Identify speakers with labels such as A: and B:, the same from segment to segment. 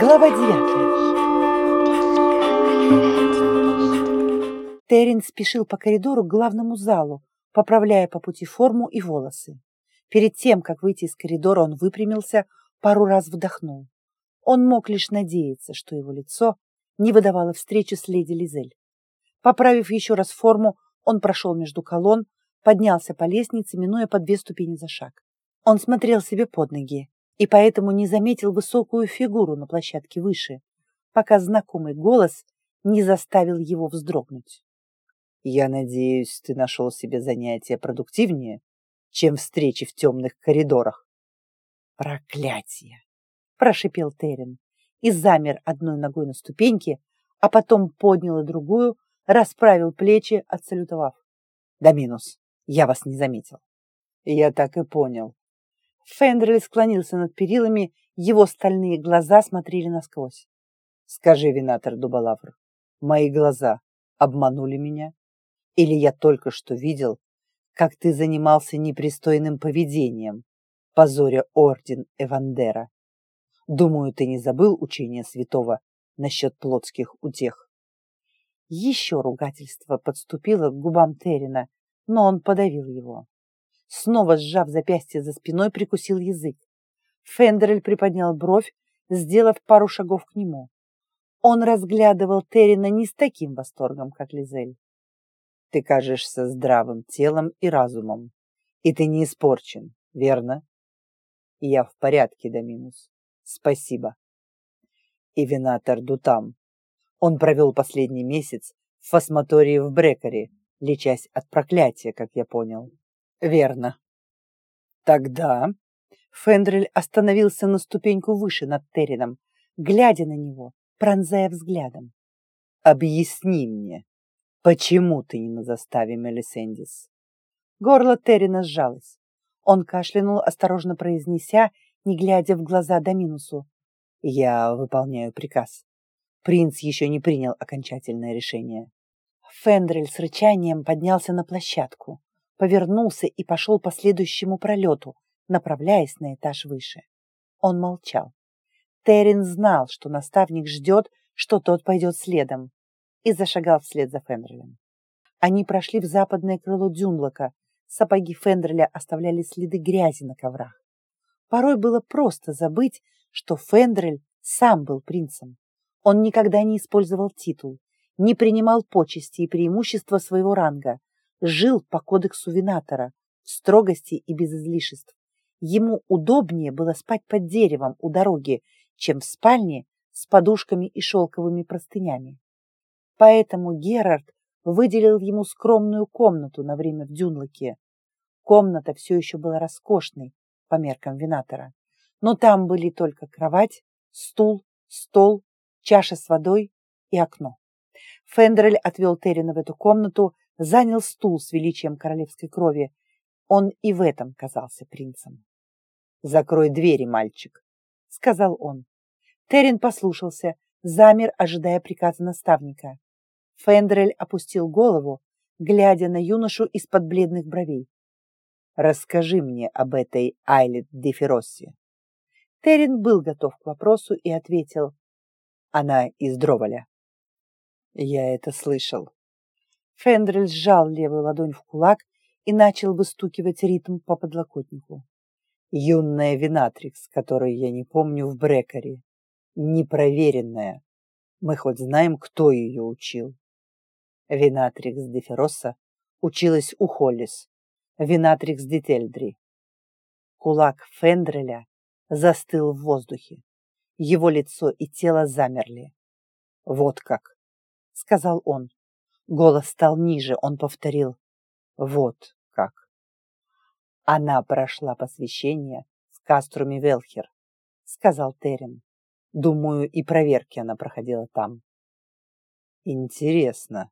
A: Глава девятая. Террин спешил по коридору к главному залу, поправляя по пути форму и волосы. Перед тем, как выйти из коридора, он выпрямился, пару раз вдохнул. Он мог лишь надеяться, что его лицо не выдавало встречи с леди Лизель. Поправив еще раз форму, он прошел между колонн, поднялся по лестнице, минуя по две ступени за шаг. Он смотрел себе под ноги и поэтому не заметил высокую фигуру на площадке выше, пока знакомый голос не заставил его вздрогнуть.
B: «Я надеюсь, ты нашел себе занятие продуктивнее, чем встречи в темных коридорах».
A: «Проклятие!» – прошипел Терен и замер одной ногой на ступеньке, а потом поднял и другую, расправил плечи, отсалютовав.
B: «Да минус, я вас не заметил».
A: «Я так и понял». Фендрель склонился над перилами, его стальные глаза смотрели насквозь.
B: «Скажи, Винатор Дубалавр, мои глаза обманули меня? Или я только что видел, как ты занимался непристойным поведением, позоря орден Эвандера? Думаю, ты не забыл учение святого насчет плотских утех.
A: Еще ругательство подступило к губам Террина, но он подавил его. Снова сжав запястье за спиной, прикусил язык. Фендерель приподнял бровь, сделав пару шагов к нему. Он разглядывал Террина не с таким восторгом, как Лизель.
B: Ты кажешься здравым телом и разумом, и ты не испорчен, верно? Я в порядке, Доминус. Спасибо. И винатор Дутам. Он провел последний месяц в фасматории в Брекаре, лечась от проклятия, как я понял. Верно. Тогда Фендрель остановился на ступеньку выше над Террином, глядя на него, пронзая взглядом. «Объясни мне, почему ты не на заставе Мелисендис?»
A: Горло Террина сжалось. Он кашлянул, осторожно произнеся не глядя в глаза Доминусу.
B: «Я выполняю приказ. Принц еще не принял окончательное решение».
A: Фендрель с рычанием поднялся на площадку, повернулся и пошел по следующему пролету, направляясь на этаж выше. Он молчал. Террин знал, что наставник ждет, что тот пойдет следом, и зашагал вслед за Фендрелем. Они прошли в западное крыло Дюнлока. Сапоги Фендреля оставляли следы грязи на коврах. Порой было просто забыть, что Фендрель сам был принцем. Он никогда не использовал титул, не принимал почести и преимущества своего ранга, жил по кодексу Винатора, строгости и без излишеств. Ему удобнее было спать под деревом у дороги, чем в спальне с подушками и шелковыми простынями. Поэтому Герард выделил ему скромную комнату на время в Дюнлоке. Комната все еще была роскошной, по меркам винатора. Но там были только кровать, стул, стол, чаша с водой и окно. Фендерель отвел Террина в эту комнату, занял стул с величием королевской крови. Он и в этом казался принцем.
B: «Закрой двери, мальчик», — сказал он.
A: Террин послушался, замер, ожидая приказа наставника. Фендрель опустил голову, глядя на юношу из-под бледных бровей.
B: Расскажи мне об этой Айлет де Феросси.
A: Был готов к вопросу и ответил.
B: Она из Дроволя. Я это слышал.
A: Фендрель сжал левую ладонь в кулак и начал выстукивать ритм по подлокотнику.
B: Юная Винатрикс, которую я не помню в Брекаре. Непроверенная. Мы хоть знаем, кто ее учил. Винатрикс де Феросса училась у Холлис, Винатрикс Детельдри.
A: Кулак Фендреля застыл в воздухе. Его лицо и тело замерли.
B: «Вот как!»
A: — сказал он. Голос стал ниже, он повторил.
B: «Вот как!»
A: Она прошла посвящение в Каструме Велхер, сказал Терен.
B: Думаю, и проверки она проходила там. Интересно.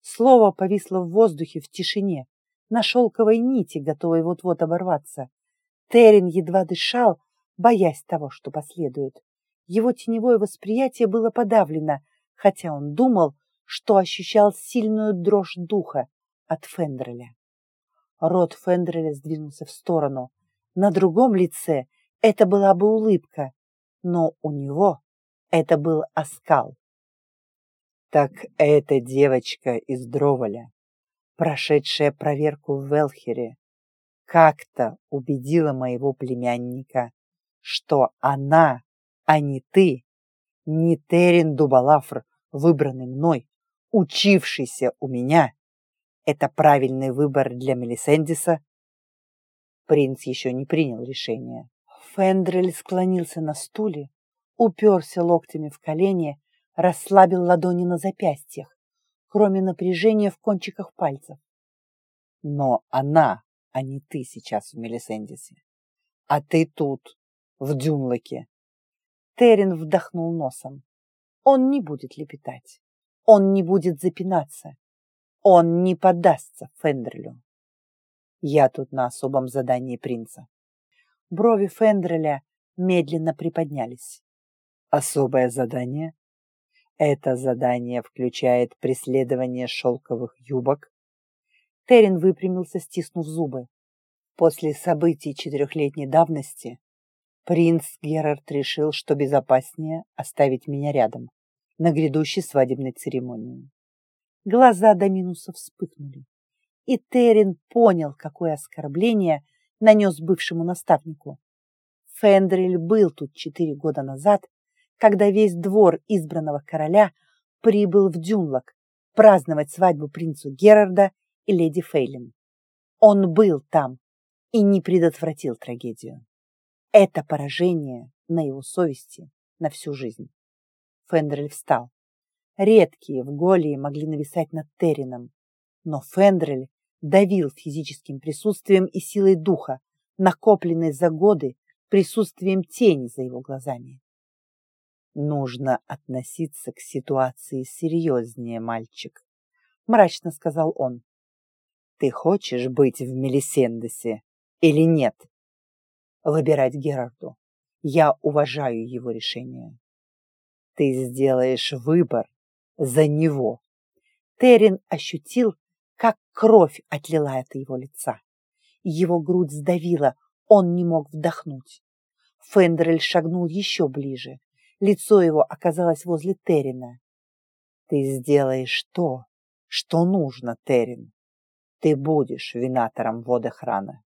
A: Слово повисло в воздухе в тишине, на шелковой нити, готовой вот-вот оборваться. Терен едва дышал, боясь того, что последует. Его теневое восприятие было подавлено, хотя он думал, что ощущал сильную дрожь духа от Фендреля. Рот Фендреля сдвинулся в сторону. На другом лице это была бы улыбка, но у него это был оскал.
B: Так эта девочка из Дроволя, прошедшая проверку в Велхере, как-то убедила моего племянника, что она, а не ты, не Терен Дубалафр, выбранный мной, учившийся у меня, это правильный выбор для Мелисендиса? Принц еще не принял решение.
A: Фендрель склонился на стуле, уперся локтями в колени, расслабил ладони на запястьях, кроме напряжения в кончиках пальцев.
B: Но она, а не ты сейчас в Мелисендисе. А ты тут, в Дюнлоке.
A: Терен вдохнул носом. Он не будет лепетать. Он не будет запинаться. Он не поддастся Фендрелю.
B: Я тут на особом задании принца.
A: Брови Фендреля медленно приподнялись.
B: Особое задание? Это задание включает преследование шелковых юбок?
A: Терен выпрямился, стиснув зубы. После событий четырехлетней давности принц Герард решил, что безопаснее оставить меня рядом на грядущей свадебной церемонии. Глаза Доминуса вспыхнули, и Терен понял, какое оскорбление нанес бывшему наставнику. Фендриль был тут четыре года назад, когда весь двор избранного короля прибыл в Дюнлок праздновать свадьбу принцу Герарда и леди Фейлин. Он был там и не предотвратил трагедию. Это поражение на его совести на всю жизнь. Фендрель встал. Редкие в Голии могли нависать над Террином, но Фендрель давил физическим присутствием и силой духа, накопленной за годы присутствием тени за его глазами.
B: «Нужно относиться к ситуации серьезнее, мальчик», — мрачно сказал он. «Ты хочешь быть в Мелисендесе или нет?» «Выбирать Герарду. Я уважаю его решение». «Ты сделаешь выбор, за него. Терен ощутил, как кровь отлила от его лица. Его грудь сдавила, он не мог вдохнуть. Фендерель шагнул еще ближе. Лицо его оказалось возле Террина. «Ты сделаешь то, что нужно, Террин. Ты будешь винатором водохрана.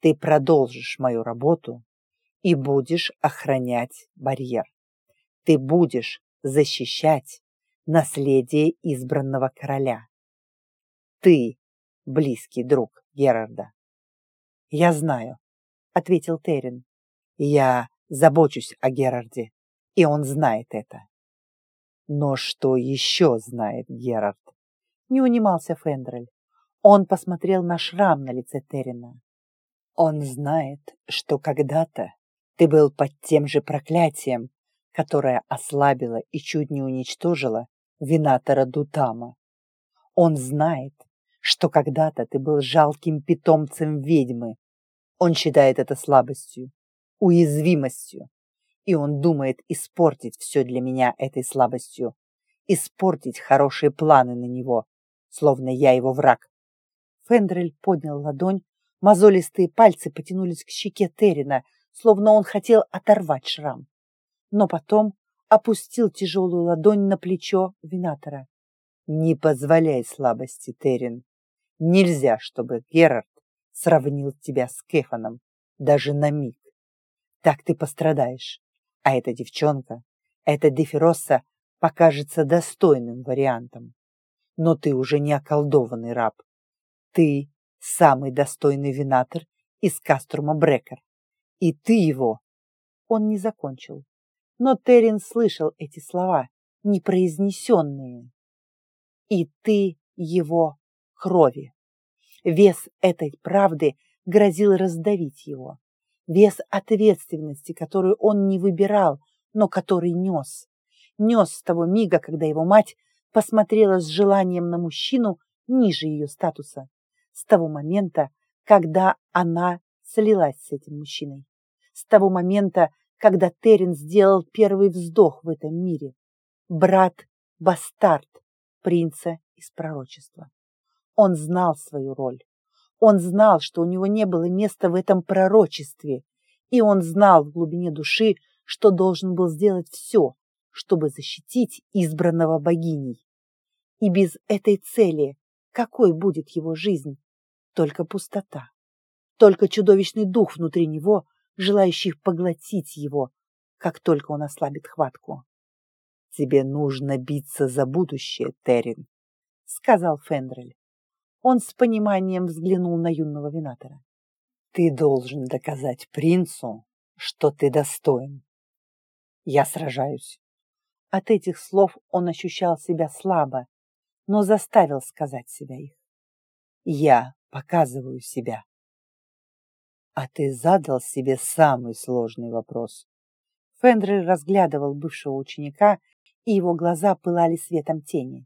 B: Ты продолжишь мою работу и будешь охранять барьер. Ты будешь защищать наследие избранного короля. Ты близкий друг Герарда.
A: Я знаю, ответил Терен.
B: Я забочусь о Герарде, и он знает это. Но что еще знает Герард?
A: Не унимался Фендрель. Он посмотрел на шрам на лице Терена.
B: Он знает, что когда-то ты был под тем же проклятием, которое ослабило и чуть не уничтожило Винатора Дутама. Он знает, что когда-то ты был жалким питомцем ведьмы. Он считает это слабостью, уязвимостью, и он думает испортить все для меня этой слабостью, испортить хорошие планы на него, словно я его враг.
A: Фендрель поднял ладонь, мозолистые пальцы потянулись к щеке Террина, словно он хотел оторвать шрам. Но потом опустил тяжелую ладонь на плечо Винатора.
B: «Не позволяй слабости, Терин. Нельзя, чтобы Герард сравнил тебя с Кефаном, даже на миг. Так ты пострадаешь, а эта девчонка, эта Дефиросса покажется достойным вариантом. Но ты уже не околдованный раб. Ты самый достойный винатор из Каструма Брекер. И ты его...»
A: Он не закончил но Терен слышал эти слова, непроизнесенные. И ты его крови. Вес этой правды грозил раздавить его. Вес ответственности, которую он не выбирал, но который нес. Нес с того мига, когда его мать посмотрела с желанием на мужчину ниже ее статуса. С того момента, когда она слилась с этим мужчиной. С того момента, когда Терен сделал первый вздох в этом мире. Брат-бастард принца из пророчества. Он знал свою роль. Он знал, что у него не было места в этом пророчестве, И он знал в глубине души, что должен был сделать все, чтобы защитить избранного богиней. И без этой цели какой будет его жизнь? Только пустота. Только чудовищный дух внутри него, желающий поглотить его, как только он ослабит хватку.
B: «Тебе нужно биться за будущее, Террин», — сказал Фендрель.
A: Он с пониманием взглянул на юного винатора.
B: «Ты должен доказать принцу, что ты достоин. Я сражаюсь».
A: От этих слов он ощущал себя слабо, но заставил сказать себя их.
B: «Я показываю себя». «А ты задал себе самый сложный вопрос».
A: Фендрель разглядывал бывшего ученика, и его глаза пылали светом тени.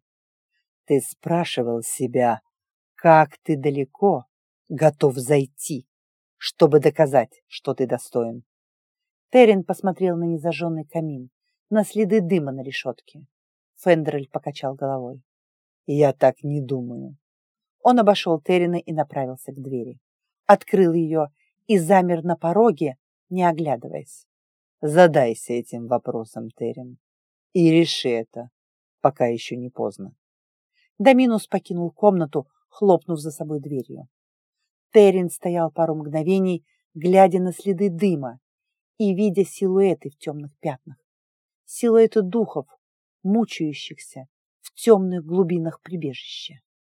B: «Ты спрашивал себя, как ты далеко готов зайти, чтобы доказать, что ты достоин?»
A: Террин посмотрел на незажженный камин, на следы дыма на решетке. Фендрель покачал головой.
B: «Я так не думаю».
A: Он обошел Террина и направился к двери. Открыл ее и замер на пороге, не оглядываясь.
B: Задайся этим вопросом, Террин, и реши это, пока еще не поздно.
A: Доминус покинул комнату, хлопнув за собой дверью. Террин стоял пару мгновений, глядя на следы дыма и видя силуэты в темных пятнах. Силуэты духов, мучающихся в темных глубинах прибежища.